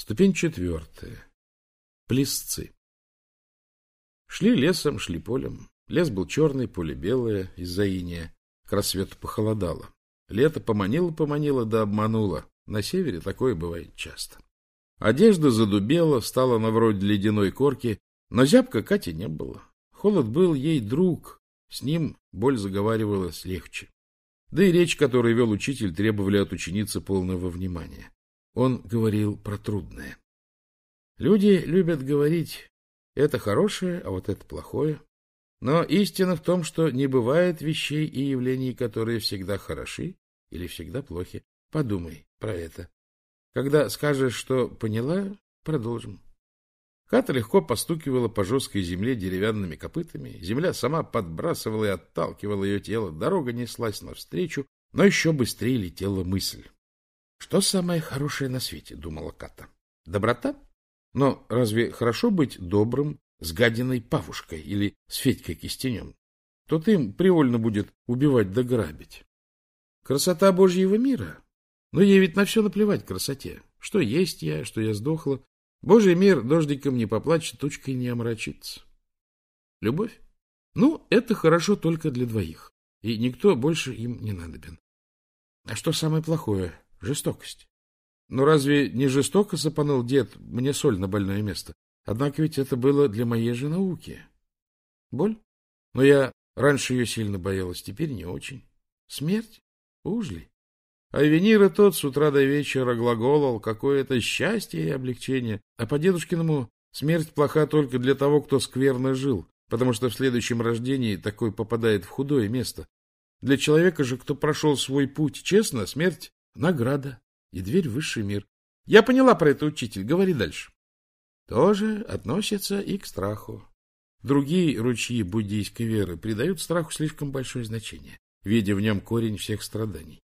Ступень четвертая. Плесцы. Шли лесом, шли полем. Лес был черный, поле белое, из-за иния. К рассвету похолодало. Лето поманило-поманило да обмануло. На севере такое бывает часто. Одежда задубела, стала на вроде ледяной корки, но зябка Кати не было. Холод был ей друг, с ним боль заговаривалась легче. Да и речь, которую вел учитель, требовали от ученицы полного внимания. Он говорил про трудное. Люди любят говорить, это хорошее, а вот это плохое. Но истина в том, что не бывает вещей и явлений, которые всегда хороши или всегда плохи. Подумай про это. Когда скажешь, что поняла, продолжим. Ката легко постукивала по жесткой земле деревянными копытами. Земля сама подбрасывала и отталкивала ее тело. Дорога неслась навстречу, но еще быстрее летела мысль. Что самое хорошее на свете, думала Ката. Доброта? Но разве хорошо быть добрым с гадиной Павушкой или с Федькой Кистенем? Тот им привольно будет убивать да грабить. Красота Божьего мира? Но ей ведь на все наплевать красоте. Что есть я, что я сдохла. Божий мир дождиком не поплачет, тучкой не омрачится. Любовь? Ну, это хорошо только для двоих. И никто больше им не надобен. А что самое плохое? Жестокость. Но разве не жестоко запанул дед мне соль на больное место? Однако ведь это было для моей же науки. Боль? Но я раньше ее сильно боялась, теперь не очень. Смерть? Уж ли? А Венера тот с утра до вечера глаголал какое-то счастье и облегчение. А по дедушкиному смерть плоха только для того, кто скверно жил, потому что в следующем рождении такой попадает в худое место. Для человека же, кто прошел свой путь честно, смерть награда и дверь в высший мир. Я поняла про это, учитель. Говори дальше. Тоже относится и к страху. Другие ручьи буддийской веры придают страху слишком большое значение, видя в нем корень всех страданий.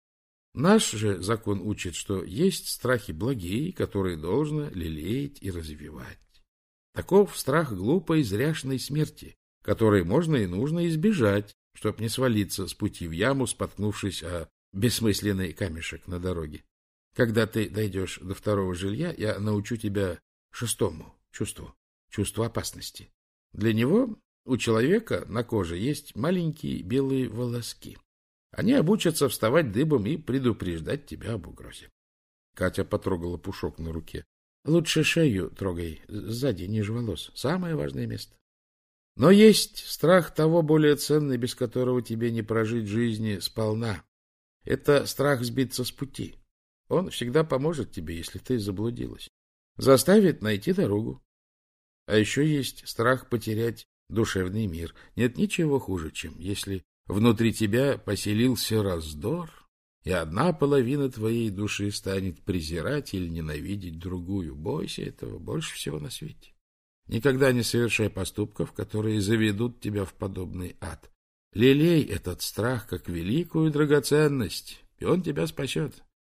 Наш же закон учит, что есть страхи благие, которые должно лелеять и развивать. Таков страх глупой зряшной смерти, которой можно и нужно избежать, чтобы не свалиться с пути в яму, споткнувшись о бессмысленный камешек на дороге. Когда ты дойдешь до второго жилья, я научу тебя шестому чувству, чувству опасности. Для него у человека на коже есть маленькие белые волоски. Они обучатся вставать дыбом и предупреждать тебя об угрозе. Катя потрогала пушок на руке. Лучше шею трогай, сзади, ниже волос. Самое важное место. Но есть страх того более ценный, без которого тебе не прожить жизни сполна. Это страх сбиться с пути. Он всегда поможет тебе, если ты заблудилась. Заставит найти дорогу. А еще есть страх потерять душевный мир. Нет ничего хуже, чем если внутри тебя поселился раздор, и одна половина твоей души станет презирать или ненавидеть другую. Бойся этого больше всего на свете. Никогда не совершай поступков, которые заведут тебя в подобный ад. Лелей этот страх как великую драгоценность, и он тебя спасет.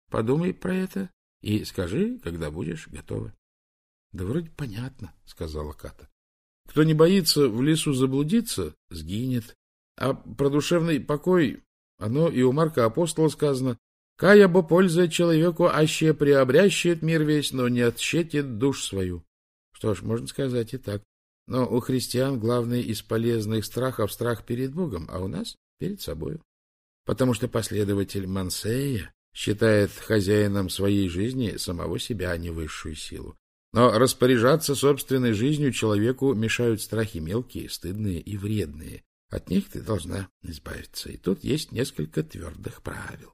Подумай про это и скажи, когда будешь готова. — Да вроде понятно, — сказала Ката. — Кто не боится в лесу заблудиться, сгинет. А про душевный покой, оно и у Марка Апостола сказано, «Кая бы пользует человеку, аще приобрящет мир весь, но не отщетит душ свою». Что ж, можно сказать и так. Но у христиан главный из полезных страхов страх перед Богом, а у нас перед собою. Потому что последователь Мансея считает хозяином своей жизни самого себя, а не высшую силу. Но распоряжаться собственной жизнью человеку мешают страхи мелкие, стыдные и вредные. От них ты должна избавиться. И тут есть несколько твердых правил.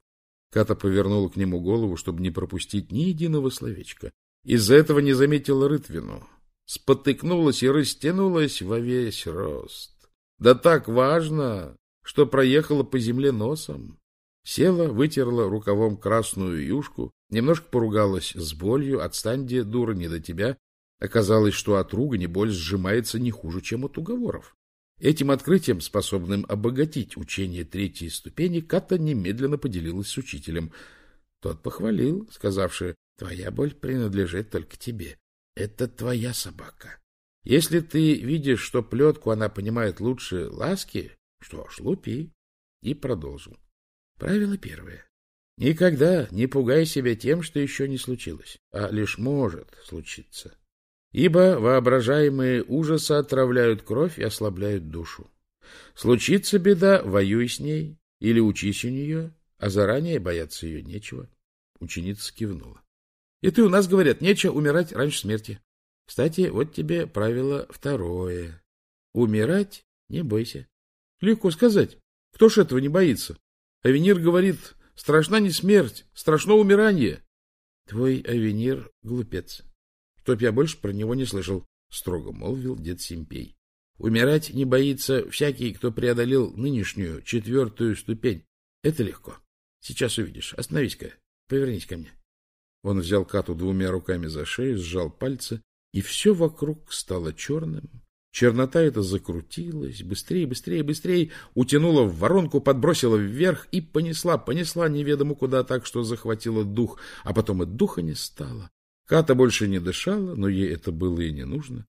Ката повернула к нему голову, чтобы не пропустить ни единого словечка. Из-за этого не заметила рытвину. Спотыкнулась и растянулась во весь рост. Да так важно, что проехала по земле носом. Села, вытерла рукавом красную юшку, немножко поругалась с болью. Отстань, где дура, не до тебя. Оказалось, что от ругани боль сжимается не хуже, чем от уговоров. Этим открытием, способным обогатить учение третьей ступени, Ката немедленно поделилась с учителем. Тот похвалил, сказавши, «Твоя боль принадлежит только тебе. Это твоя собака. Если ты видишь, что плетку она понимает лучше ласки, что ж, лупи». И продолжил. Правило первое. Никогда не пугай себя тем, что еще не случилось, а лишь может случиться. Ибо воображаемые ужасы отравляют кровь и ослабляют душу. Случится беда, воюй с ней или учись у нее, а заранее бояться ее нечего. Ученица кивнула. — И ты у нас, говорят, нечего умирать раньше смерти. Кстати, вот тебе правило второе. Умирать не бойся. Легко сказать. Кто ж этого не боится? Авенир говорит, страшна не смерть, страшно умирание. Твой Авенир — глупец. Чтоб я больше про него не слышал, — строго молвил дед Симпей. Умирать не боится всякий, кто преодолел нынешнюю четвертую ступень. Это легко. Сейчас увидишь. Остановись-ка. Повернись ко мне. Он взял Кату двумя руками за шею, сжал пальцы, и все вокруг стало черным. Чернота эта закрутилась, быстрее, быстрее, быстрее, утянула в воронку, подбросила вверх и понесла, понесла неведомо куда так, что захватила дух, а потом и духа не стало. Ката больше не дышала, но ей это было и не нужно.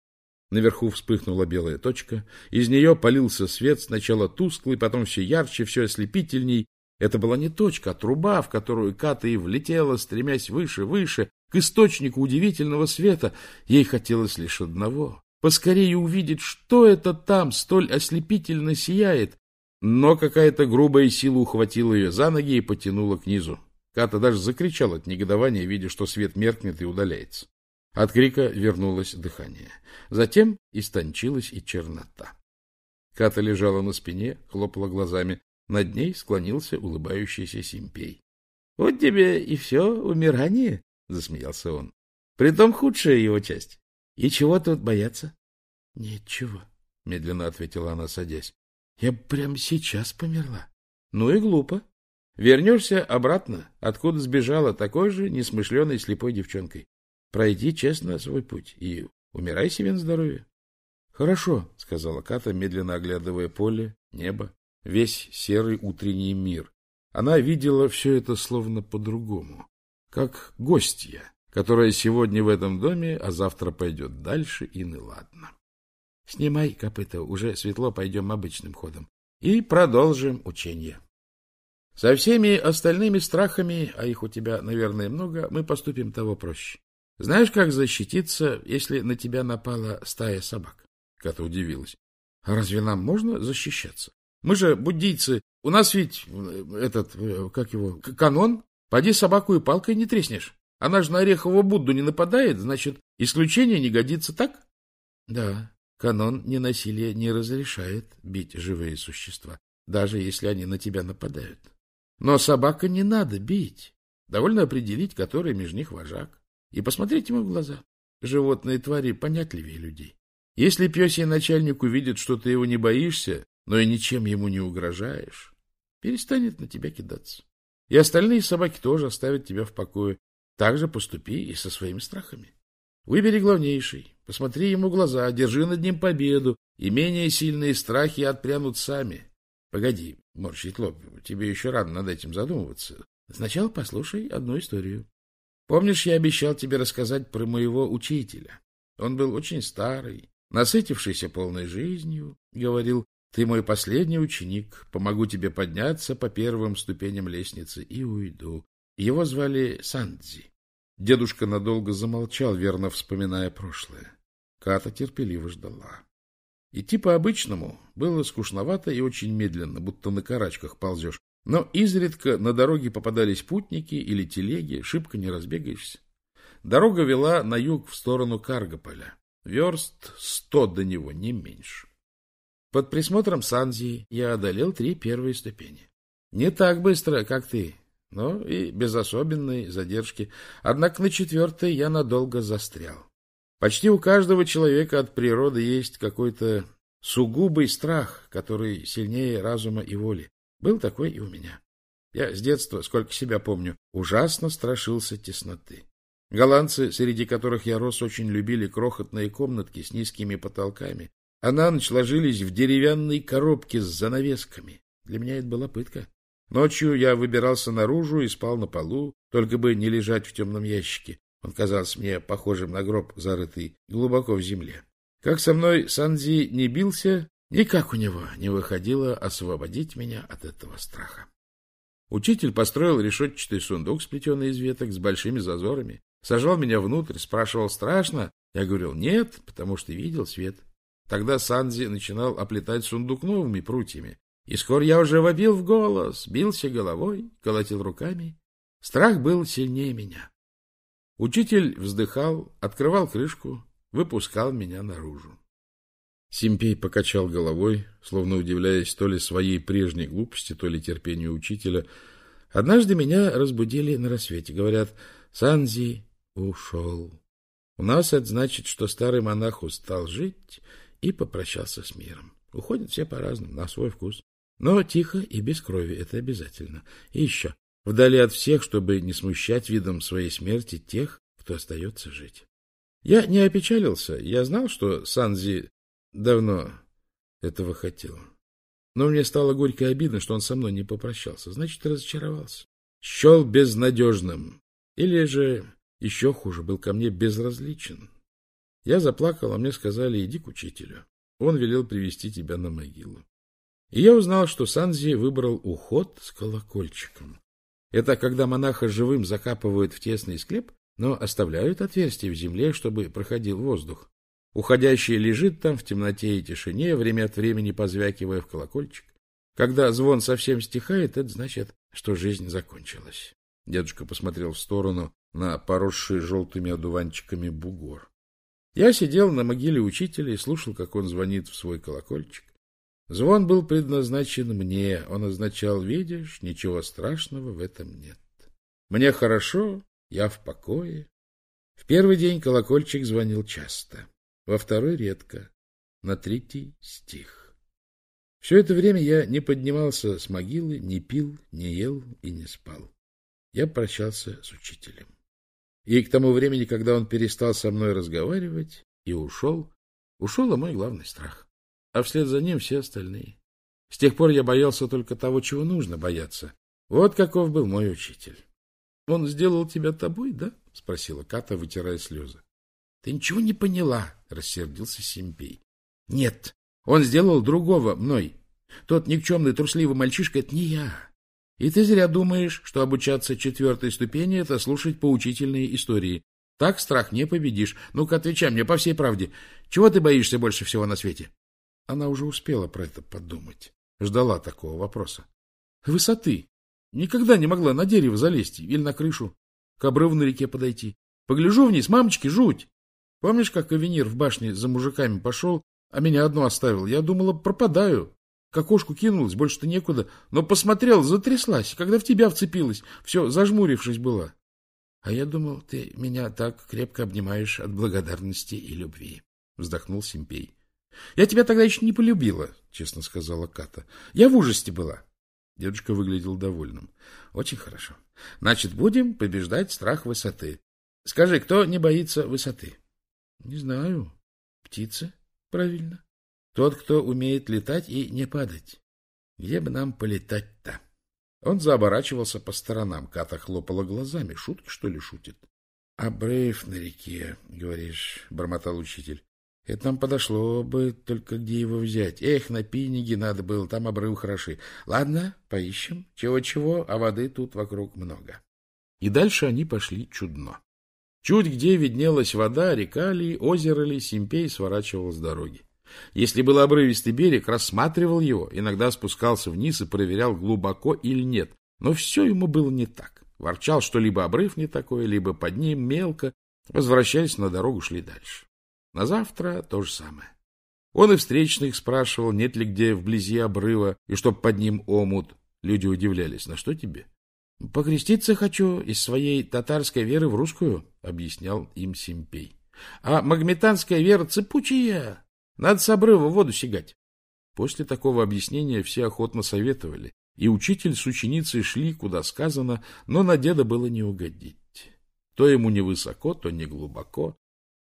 Наверху вспыхнула белая точка, из нее полился свет, сначала тусклый, потом все ярче, все ослепительней. Это была не точка, а труба, в которую Ката и влетела, стремясь выше, выше, к источнику удивительного света. Ей хотелось лишь одного — поскорее увидеть, что это там столь ослепительно сияет. Но какая-то грубая сила ухватила ее за ноги и потянула к низу. Ката даже закричал от негодования, видя, что свет меркнет и удаляется. От крика вернулось дыхание. Затем истончилась и чернота. Ката лежала на спине, хлопала глазами. Над ней склонился улыбающийся Симпей. — Вот тебе и все умирание, — засмеялся он. — Притом худшая его часть. И чего тут бояться? — Ничего, — медленно ответила она, садясь. — Я прямо сейчас померла. — Ну и глупо. Вернешься обратно, откуда сбежала такой же несмышленой слепой девчонкой. Пройди честно свой путь и умирай себе на здоровье. — Хорошо, — сказала Ката, медленно оглядывая поле, небо, весь серый утренний мир. Она видела все это словно по-другому, как гостья, которая сегодня в этом доме, а завтра пойдет дальше, и не ладно. Снимай копыта, уже светло, пойдем обычным ходом. И продолжим учение. Со всеми остальными страхами, а их у тебя, наверное, много, мы поступим того проще. Знаешь, как защититься, если на тебя напала стая собак? Ката удивилась. А разве нам можно защищаться? Мы же буддийцы. У нас ведь э, этот, э, как его, канон. Поди собаку и палкой не треснешь. Она же на орехового Будду не нападает, значит, исключение не годится, так? Да, канон ненасилия не разрешает бить живые существа, даже если они на тебя нападают. Но собака не надо бить. Довольно определить, который между них вожак и посмотреть ему в глаза. Животные твари понятливее людей. Если пёсий начальник увидит, что ты его не боишься, но и ничем ему не угрожаешь, перестанет на тебя кидаться. И остальные собаки тоже оставят тебя в покое. Так же поступи и со своими страхами. Выбери главнейший, посмотри ему в глаза, держи над ним победу, и менее сильные страхи отпрянут сами. Погоди, морщить лоб, тебе еще рано над этим задумываться. Сначала послушай одну историю. Помнишь, я обещал тебе рассказать про моего учителя? Он был очень старый, насытившийся полной жизнью, говорил, ты мой последний ученик, помогу тебе подняться по первым ступеням лестницы и уйду. Его звали Сандзи. Дедушка надолго замолчал, верно вспоминая прошлое. Ката терпеливо ждала. Идти по-обычному было скучновато и очень медленно, будто на карачках ползешь. Но изредка на дороге попадались путники или телеги, шибко не разбегаешься. Дорога вела на юг в сторону Каргополя. Верст сто до него, не меньше. Под присмотром Санзии я одолел три первые ступени. Не так быстро, как ты, но и без особенной задержки. Однако на четвертой я надолго застрял. Почти у каждого человека от природы есть какой-то сугубый страх, который сильнее разума и воли. Был такой и у меня. Я с детства, сколько себя помню, ужасно страшился тесноты. Голландцы, среди которых я рос, очень любили крохотные комнатки с низкими потолками, а на ночь ложились в деревянные коробки с занавесками. Для меня это была пытка. Ночью я выбирался наружу и спал на полу, только бы не лежать в темном ящике. Он казался мне похожим на гроб, зарытый глубоко в земле. Как со мной Санзи не бился, Никак у него не выходило освободить меня от этого страха. Учитель построил решетчатый сундук, сплетенный из веток, с большими зазорами. Сажал меня внутрь, спрашивал, страшно? Я говорил, нет, потому что видел свет. Тогда Санзи начинал оплетать сундук новыми прутьями. И скоро я уже вопил в голос, бился головой, колотил руками. Страх был сильнее меня. Учитель вздыхал, открывал крышку, выпускал меня наружу. Симпей покачал головой, словно удивляясь то ли своей прежней глупости, то ли терпению учителя. Однажды меня разбудили на рассвете. Говорят, Санзи ушел. У нас это значит, что старый монах устал жить и попрощался с миром. Уходят все по-разному, на свой вкус. Но тихо и без крови, это обязательно. И еще, вдали от всех, чтобы не смущать видом своей смерти тех, кто остается жить. Я не опечалился, я знал, что Санзи Давно этого хотел. Но мне стало горько и обидно, что он со мной не попрощался. Значит, разочаровался. Счел безнадежным. Или же, еще хуже, был ко мне безразличен. Я заплакал, а мне сказали, иди к учителю. Он велел привести тебя на могилу. И я узнал, что Санзи выбрал уход с колокольчиком. Это когда монаха живым закапывают в тесный склеп, но оставляют отверстие в земле, чтобы проходил воздух. Уходящий лежит там в темноте и тишине, время от времени позвякивая в колокольчик. Когда звон совсем стихает, это значит, что жизнь закончилась. Дедушка посмотрел в сторону на поросший желтыми одуванчиками бугор. Я сидел на могиле учителя и слушал, как он звонит в свой колокольчик. Звон был предназначен мне. Он означал, видишь, ничего страшного в этом нет. Мне хорошо, я в покое. В первый день колокольчик звонил часто во второй редко, на третий стих. Все это время я не поднимался с могилы, не пил, не ел и не спал. Я прощался с учителем. И к тому времени, когда он перестал со мной разговаривать и ушел, ушел и мой главный страх. А вслед за ним все остальные. С тех пор я боялся только того, чего нужно бояться. Вот каков был мой учитель. — Он сделал тебя тобой, да? — спросила Ката, вытирая слезы. — Ты ничего не поняла, — рассердился Симпей. — Нет, он сделал другого мной. Тот никчемный трусливый мальчишка — это не я. И ты зря думаешь, что обучаться четвертой ступени — это слушать поучительные истории. Так страх не победишь. Ну-ка, отвечай мне по всей правде. Чего ты боишься больше всего на свете? Она уже успела про это подумать. Ждала такого вопроса. Высоты. Никогда не могла на дерево залезть или на крышу, к обрыву на реке подойти. Погляжу вниз, мамочки, жуть. Помнишь, как Авенир в башне за мужиками пошел, а меня одну оставил? Я думала, пропадаю. К окошку кинулась, больше-то некуда, но посмотрел, затряслась, когда в тебя вцепилась, все, зажмурившись была. А я думал, ты меня так крепко обнимаешь от благодарности и любви, — вздохнул Симпей. — Я тебя тогда еще не полюбила, — честно сказала Ката. — Я в ужасе была. Дедушка выглядел довольным. — Очень хорошо. Значит, будем побеждать страх высоты. Скажи, кто не боится высоты? —— Не знаю. Птица? Правильно. Тот, кто умеет летать и не падать. Где бы нам полетать-то? Он заоборачивался по сторонам. Ката хлопала глазами. Шутки, что ли, шутит? — Обрыв на реке, говоришь, — бормотал учитель. — Это нам подошло бы, только где его взять? Эх, на пиниге надо было, там обрыв хороши. Ладно, поищем. Чего-чего, а воды тут вокруг много. И дальше они пошли чудно. Чуть где виднелась вода, река ли, озеро ли, Симпей сворачивал с дороги. Если был обрывистый берег, рассматривал его, иногда спускался вниз и проверял, глубоко или нет. Но все ему было не так. Ворчал, что либо обрыв не такой, либо под ним мелко. Возвращаясь на дорогу, шли дальше. На завтра то же самое. Он и встречных спрашивал, нет ли где вблизи обрыва, и чтоб под ним омут. Люди удивлялись, на что тебе? — Покреститься хочу из своей татарской веры в русскую, — объяснял им Симпей. — А магметанская вера цепучая. Надо с обрыва воду сигать. После такого объяснения все охотно советовали, и учитель с ученицей шли, куда сказано, но на деда было не угодить. То ему не высоко, то не глубоко.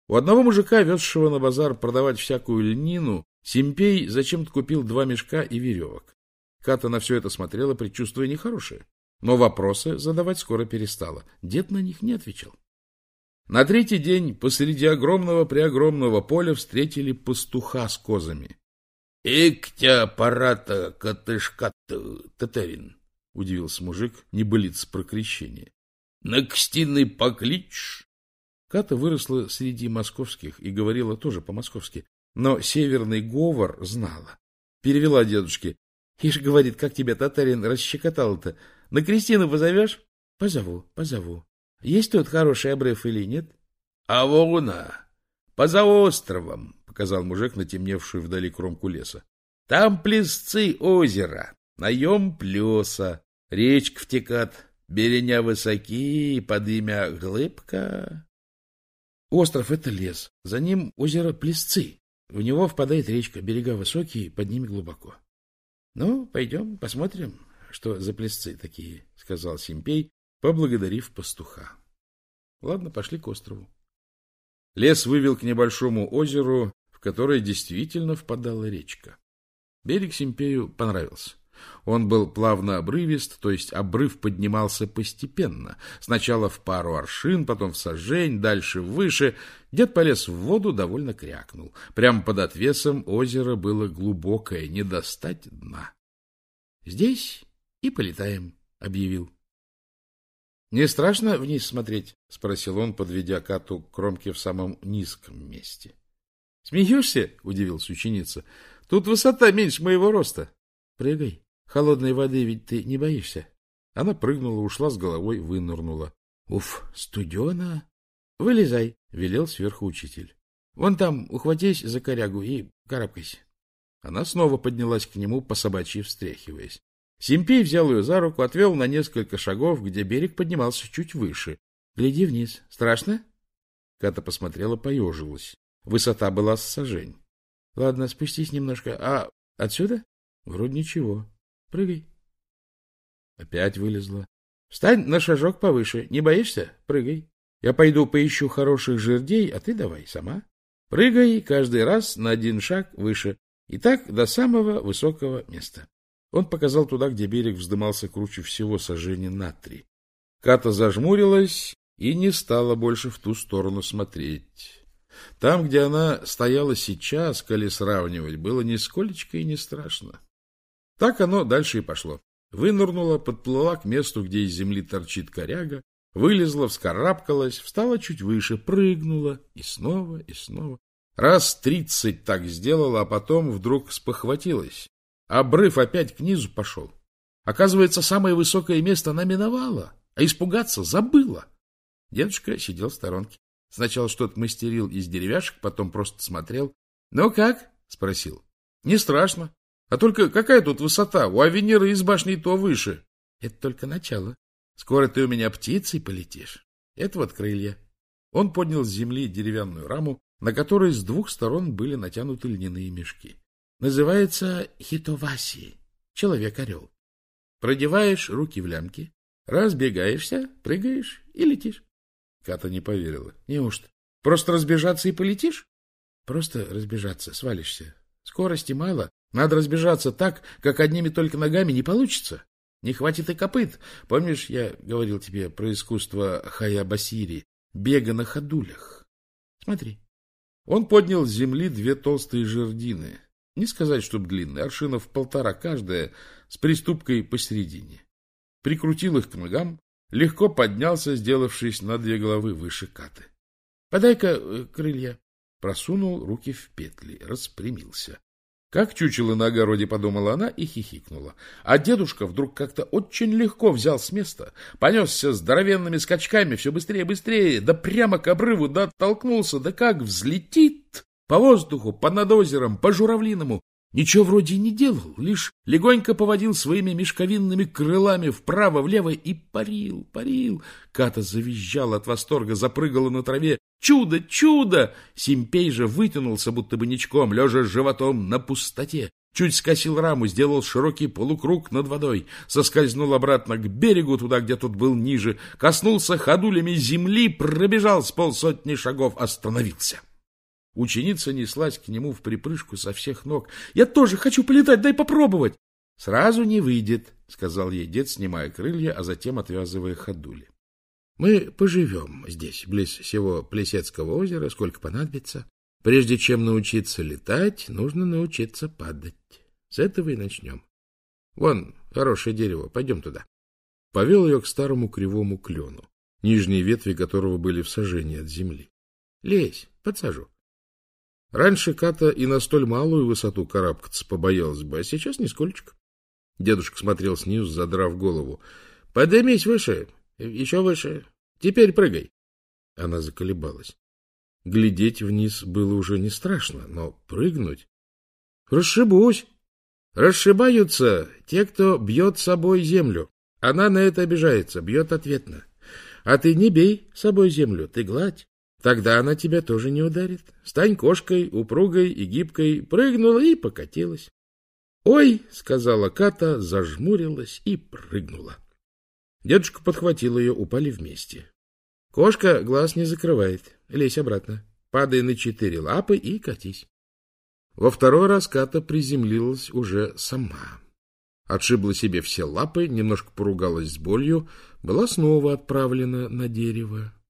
У одного мужика, везшего на базар продавать всякую льнину, Симпей зачем-то купил два мешка и веревок. Ката на все это смотрела, предчувствуя нехорошее. Но вопросы задавать скоро перестала. Дед на них не отвечал. На третий день посреди огромного-преогромного поля встретили пастуха с козами. — Ик тебя, парата, котышка татарин! удивился мужик, не болится про крещение. — На кстины покличь. Ката выросла среди московских и говорила тоже по-московски, но северный говор знала. Перевела дедушке. — Ишь, говорит, как тебя татарин расщекотал-то? На Кристину позовешь? — Позову, позову. Есть тут хороший обрыв или нет? — А вона, поза островом, — показал мужик на темневшую вдали кромку леса. — Там плесцы озера, наем плеса, речка втекат, береня высоки, под имя Глыбка. Остров — это лес, за ним озеро Плесцы. В него впадает речка, берега высокие, под ними глубоко. — Ну, пойдем, посмотрим, что за плесцы такие, — сказал Симпей, поблагодарив пастуха. Ладно, пошли к острову. Лес вывел к небольшому озеру, в которое действительно впадала речка. Берег Симпею понравился. Он был плавно обрывист, то есть обрыв поднимался постепенно. Сначала в пару аршин, потом в сажень, дальше выше. Дед полез в воду, довольно крякнул. Прямо под отвесом озеро было глубокое, не достать дна. — Здесь и полетаем, — объявил. — Не страшно вниз смотреть? — спросил он, подведя Кату к кромке в самом низком месте. — Смеешься? — удивилась ученица. — Тут высота меньше моего роста. — Прыгай. Холодной воды ведь ты не боишься? Она прыгнула, ушла с головой, вынырнула. — Уф, студена! — Вылезай, — велел сверху учитель. — Вон там ухватись за корягу и карабкайся. Она снова поднялась к нему, по собачьи встряхиваясь. Симпей взял ее за руку, отвел на несколько шагов, где берег поднимался чуть выше. — Гляди вниз. Страшно? Ката посмотрела, поежилась. Высота была с сажень. — Ладно, спустись немножко. А отсюда? — Вроде ничего. Прыгай. Опять вылезла. Встань на шажок повыше. Не боишься? Прыгай. Я пойду поищу хороших жердей, а ты давай сама. Прыгай каждый раз на один шаг выше. И так до самого высокого места. Он показал туда, где берег вздымался круче всего сожжения на три. Ката зажмурилась и не стала больше в ту сторону смотреть. Там, где она стояла сейчас, коли сравнивать, было нисколечко и не страшно. Так оно дальше и пошло. Вынырнула, подплыла к месту, где из земли торчит коряга, вылезла, вскарабкалась, встала чуть выше, прыгнула и снова, и снова. Раз тридцать так сделала, а потом вдруг спохватилась. Обрыв опять к низу пошел. Оказывается, самое высокое место она миновала, а испугаться забыла. Дедушка сидел в сторонке. Сначала что-то мастерил из деревяшек, потом просто смотрел. — Ну как? — спросил. — Не страшно. А только какая тут высота? У Авенира из башни то выше. Это только начало. Скоро ты у меня птицей полетишь. Это вот крылья. Он поднял с земли деревянную раму, на которой с двух сторон были натянуты льняные мешки. Называется хитоваси, человек-орел. Продеваешь руки в лямки, разбегаешься, прыгаешь и летишь. Ката не поверила. Неужто? Просто разбежаться и полетишь? Просто разбежаться, свалишься. Скорости мало, надо разбежаться так, как одними только ногами не получится. Не хватит и копыт. Помнишь, я говорил тебе про искусство Хаябасири, бега на ходулях? Смотри. Он поднял с земли две толстые жердины. Не сказать, чтоб длинные, аршинов полтора каждая, с приступкой посередине. Прикрутил их к ногам, легко поднялся, сделавшись на две головы выше каты. — Подай-ка э, крылья. Просунул руки в петли, распрямился. Как чучело на огороде, подумала она и хихикнула. А дедушка вдруг как-то очень легко взял с места, понесся здоровенными скачками, все быстрее быстрее, да прямо к обрыву, да оттолкнулся, да как взлетит по воздуху, по над озером, по журавлиному. Ничего вроде не делал, лишь легонько поводил своими мешковинными крылами вправо-влево и парил, парил. Ката завизжала от восторга, запрыгала на траве. Чудо, чудо! Симпей же вытянулся, будто бы ничком, лежа животом на пустоте. Чуть скосил раму, сделал широкий полукруг над водой, соскользнул обратно к берегу, туда, где тот был ниже, коснулся ходулями земли, пробежал с полсотни шагов, остановился. Ученица неслась к нему в припрыжку со всех ног. — Я тоже хочу полетать, дай попробовать! — Сразу не выйдет, — сказал ей дед, снимая крылья, а затем отвязывая ходули. — Мы поживем здесь, близ всего Плесецкого озера, сколько понадобится. Прежде чем научиться летать, нужно научиться падать. С этого и начнем. Вон, Хорошее дерево, пойдем туда. Повел ее к старому кривому клену, нижние ветви которого были в сажении от земли. Лезь, подсажу. Раньше Ката и на столь малую высоту карабкаться побоялась бы, а сейчас нисколько. Дедушка смотрел снизу, задрав голову. — Поднимись выше, еще выше. Теперь прыгай. Она заколебалась. Глядеть вниз было уже не страшно, но прыгнуть... — Расшибусь! Расшибаются те, кто бьет собой землю. Она на это обижается, бьет ответно. А ты не бей собой землю, ты гладь. Тогда она тебя тоже не ударит. Стань кошкой, упругой и гибкой, прыгнула и покатилась. «Ой!» — сказала Ката, зажмурилась и прыгнула. Дедушка подхватил ее, упали вместе. Кошка глаз не закрывает. Лезь обратно. Падай на четыре лапы и катись. Во второй раз Ката приземлилась уже сама. Отшибла себе все лапы, немножко поругалась с болью, была снова отправлена на дерево. —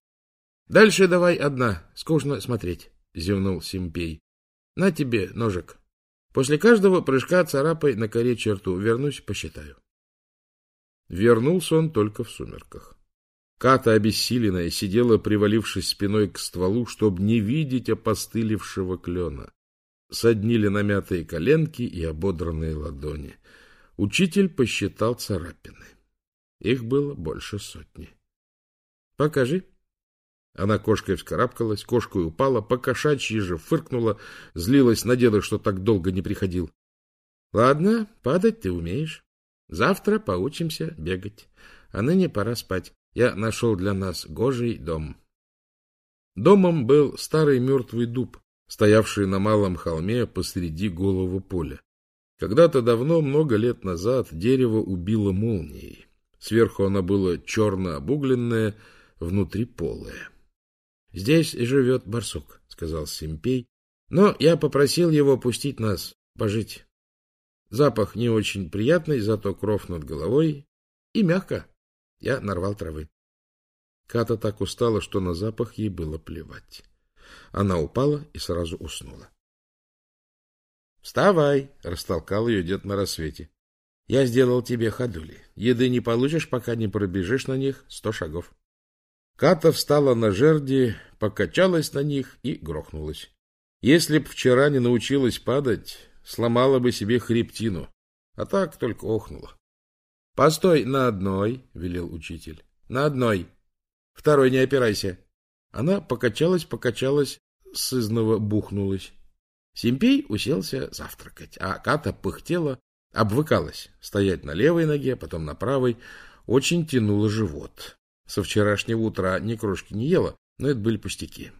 Дальше давай одна, скучно смотреть, — зевнул Симпей. — На тебе ножик. После каждого прыжка царапай на коре черту. Вернусь, посчитаю. Вернулся он только в сумерках. Ката, обессиленная, сидела, привалившись спиной к стволу, чтобы не видеть опостылевшего клена. Соднили намятые коленки и ободранные ладони. Учитель посчитал царапины. Их было больше сотни. — Покажи. Она кошкой вскарабкалась, кошкой упала, покошачьи же фыркнула, злилась на деда, что так долго не приходил. — Ладно, падать ты умеешь. Завтра поучимся бегать. А ныне пора спать. Я нашел для нас гожий дом. Домом был старый мертвый дуб, стоявший на малом холме посреди голого поля. Когда-то давно, много лет назад, дерево убило молнией. Сверху оно было черно обугленное, внутри полое. — Здесь живет барсук, — сказал Симпей, — но я попросил его пустить нас пожить. Запах не очень приятный, зато кров над головой и мягко. Я нарвал травы. Ката так устала, что на запах ей было плевать. Она упала и сразу уснула. «Вставай!» — растолкал ее дед на рассвете. «Я сделал тебе ходули. Еды не получишь, пока не пробежишь на них сто шагов». Ката встала на жерди, покачалась на них и грохнулась. Если б вчера не научилась падать, сломала бы себе хребтину, а так только охнула. — Постой на одной, — велел учитель. — На одной. Второй не опирайся. Она покачалась, покачалась, сызново бухнулась. Симпей уселся завтракать, а Ката пыхтела, обвыкалась стоять на левой ноге, потом на правой, очень тянула живот. Со вчерашнего утра ни крошки не ела, но это были пустяки.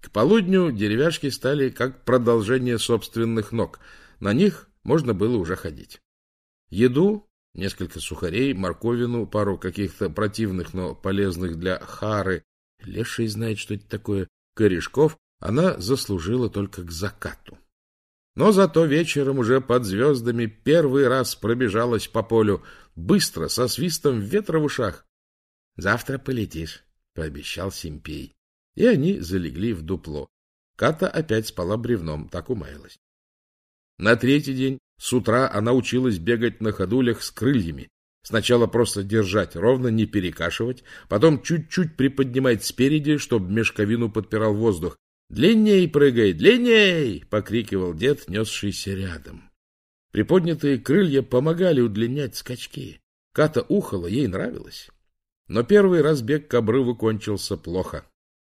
К полудню деревяшки стали как продолжение собственных ног. На них можно было уже ходить. Еду, несколько сухарей, морковину, пару каких-то противных, но полезных для хары, леший знает, что это такое, корешков, она заслужила только к закату. Но зато вечером уже под звездами первый раз пробежалась по полю, быстро, со свистом ветра в ушах. — Завтра полетишь, — пообещал Симпей. И они залегли в дупло. Ката опять спала бревном, так умаялась. На третий день с утра она училась бегать на ходулях с крыльями. Сначала просто держать ровно, не перекашивать, потом чуть-чуть приподнимать спереди, чтобы мешковину подпирал воздух. «Длинней прыгай, длинней!» — покрикивал дед, несшийся рядом. Приподнятые крылья помогали удлинять скачки. Ката ухала, ей нравилось. Но первый разбег к обрыву кончился плохо.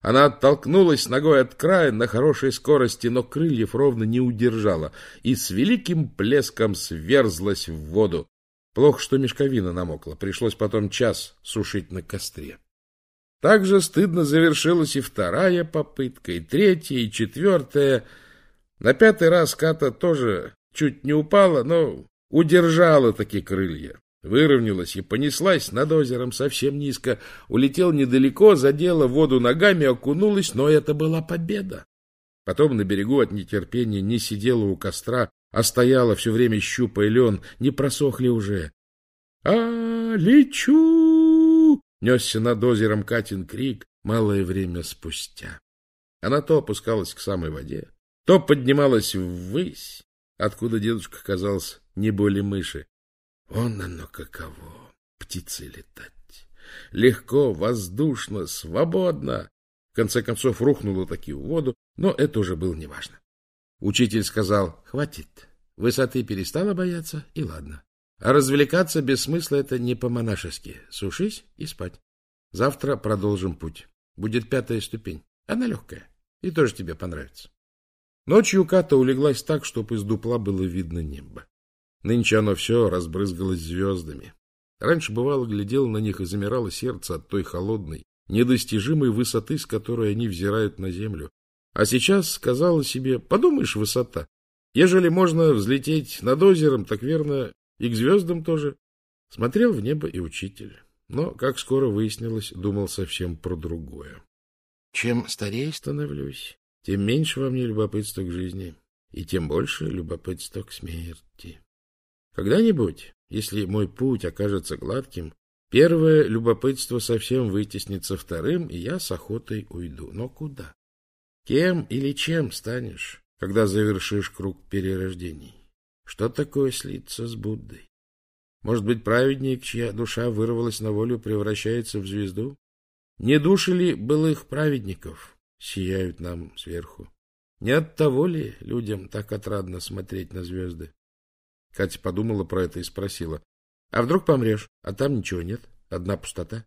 Она оттолкнулась ногой от края на хорошей скорости, но крыльев ровно не удержала и с великим плеском сверзлась в воду. Плохо, что мешковина намокла, пришлось потом час сушить на костре. Так же стыдно завершилась и вторая попытка, и третья, и четвертая. На пятый раз Ката тоже чуть не упала, но удержала такие крылья выровнялась и понеслась над озером совсем низко, улетел недалеко, задела воду ногами, окунулась, но это была победа. Потом на берегу от нетерпения не сидела у костра, а стояла все время щупая лен, не просохли уже. — А, лечу! — несся над озером Катин крик малое время спустя. Она то опускалась к самой воде, то поднималась ввысь, откуда дедушка казался не более мыши. Он оно каково, птицы летать. Легко, воздушно, свободно. В конце концов рухнуло таки в воду, но это уже было неважно. Учитель сказал, хватит, высоты перестала бояться, и ладно. А развлекаться без смысла это не по-монашески. Сушись и спать. Завтра продолжим путь. Будет пятая ступень. Она легкая. И тоже тебе понравится. Ночью Ката улеглась так, чтобы из дупла было видно небо. Нынче оно все разбрызгалось звездами. Раньше, бывало, глядел на них и замирало сердце от той холодной, недостижимой высоты, с которой они взирают на землю. А сейчас сказала себе, подумаешь, высота. Ежели можно взлететь над озером, так верно, и к звездам тоже. Смотрел в небо и учитель. Но, как скоро выяснилось, думал совсем про другое. Чем старее становлюсь, тем меньше во мне любопытства к жизни, и тем больше любопытства к смерти. Когда-нибудь, если мой путь окажется гладким, первое любопытство совсем вытеснится вторым, и я с охотой уйду. Но куда? Кем или чем станешь, когда завершишь круг перерождений? Что такое слиться с Буддой? Может быть, праведник, чья душа вырвалась на волю, превращается в звезду? Не души ли былых праведников сияют нам сверху? Не от того ли людям так отрадно смотреть на звезды? Катя подумала про это и спросила. — А вдруг помрешь, а там ничего нет, одна пустота?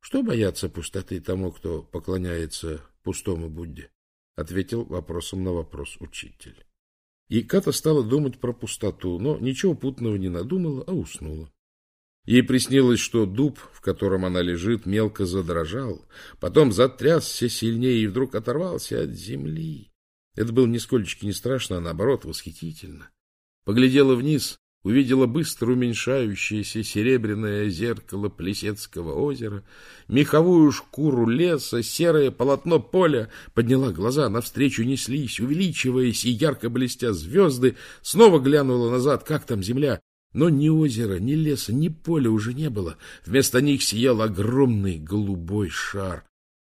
Что бояться пустоты тому, кто поклоняется пустому Будде? — ответил вопросом на вопрос учитель. И Ката стала думать про пустоту, но ничего путного не надумала, а уснула. Ей приснилось, что дуб, в котором она лежит, мелко задрожал, потом затрясся сильнее и вдруг оторвался от земли. Это было нисколько не страшно, а наоборот восхитительно. Поглядела вниз, увидела быстро уменьшающееся серебряное зеркало Плесецкого озера, меховую шкуру леса, серое полотно поля, подняла глаза, навстречу неслись, увеличиваясь и ярко блестя звезды, снова глянула назад, как там земля, но ни озера, ни леса, ни поля уже не было. Вместо них сиял огромный голубой шар.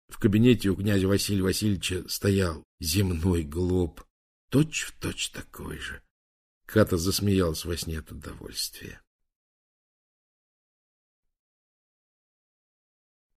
В кабинете у князя Василия Васильевича стоял земной глоб, точь в точь такой же. Ката засмеялась во сне от удовольствия.